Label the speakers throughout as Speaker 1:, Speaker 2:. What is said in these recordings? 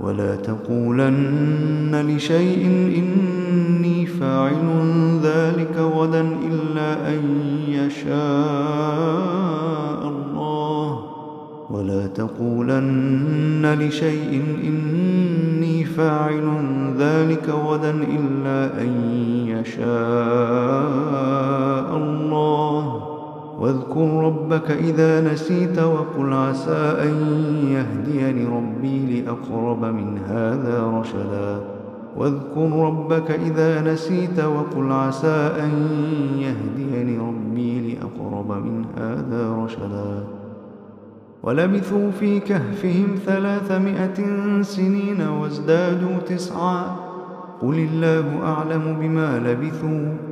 Speaker 1: ولا تقولن لشيء إني فاعل ذلك غدا إلا أن يشاء الله. ولا تقولن لشيء إني فاعل ذلك غدا إلا أن يشاء الله. واذكر ربك إذا نسيت وقل عسى أن يهديني ربي لأقرب من هذا رشدا. واذكر ربك إذا نسيت وقل عسى أن يهديني ربي لأقرب من هذا رشدا. ولبثوا في كهفهم ثلاثمائة سنين وازدادوا تسعا. قل الله أعلم بما لبثوا.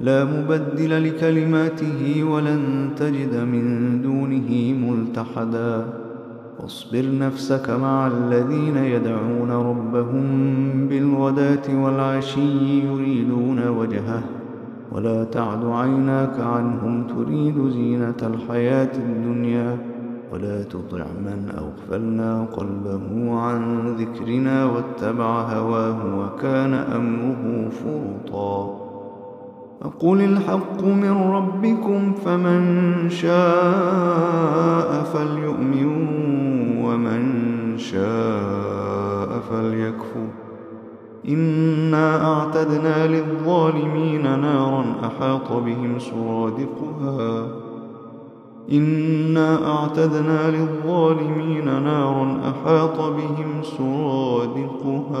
Speaker 1: لا مبدل لكلماته ولن تجد من دونه ملتحدا. واصبر نفسك مع الذين يدعون ربهم بالغداة والعشي يريدون وجهه. ولا تعد عيناك عنهم تريد زينة الحياة الدنيا. ولا تطع من أغفلنا قلبه عن ذكرنا واتبع هواه وكان أمره فرطا. أقول الحق من ربكم فمن شاء فليؤمن ومن شاء فليكفر إنا أعتدنا للظالمين نارا أحاط بهم سرادقها إنا أعتدنا للظالمين نارا أحاط بهم سرادقها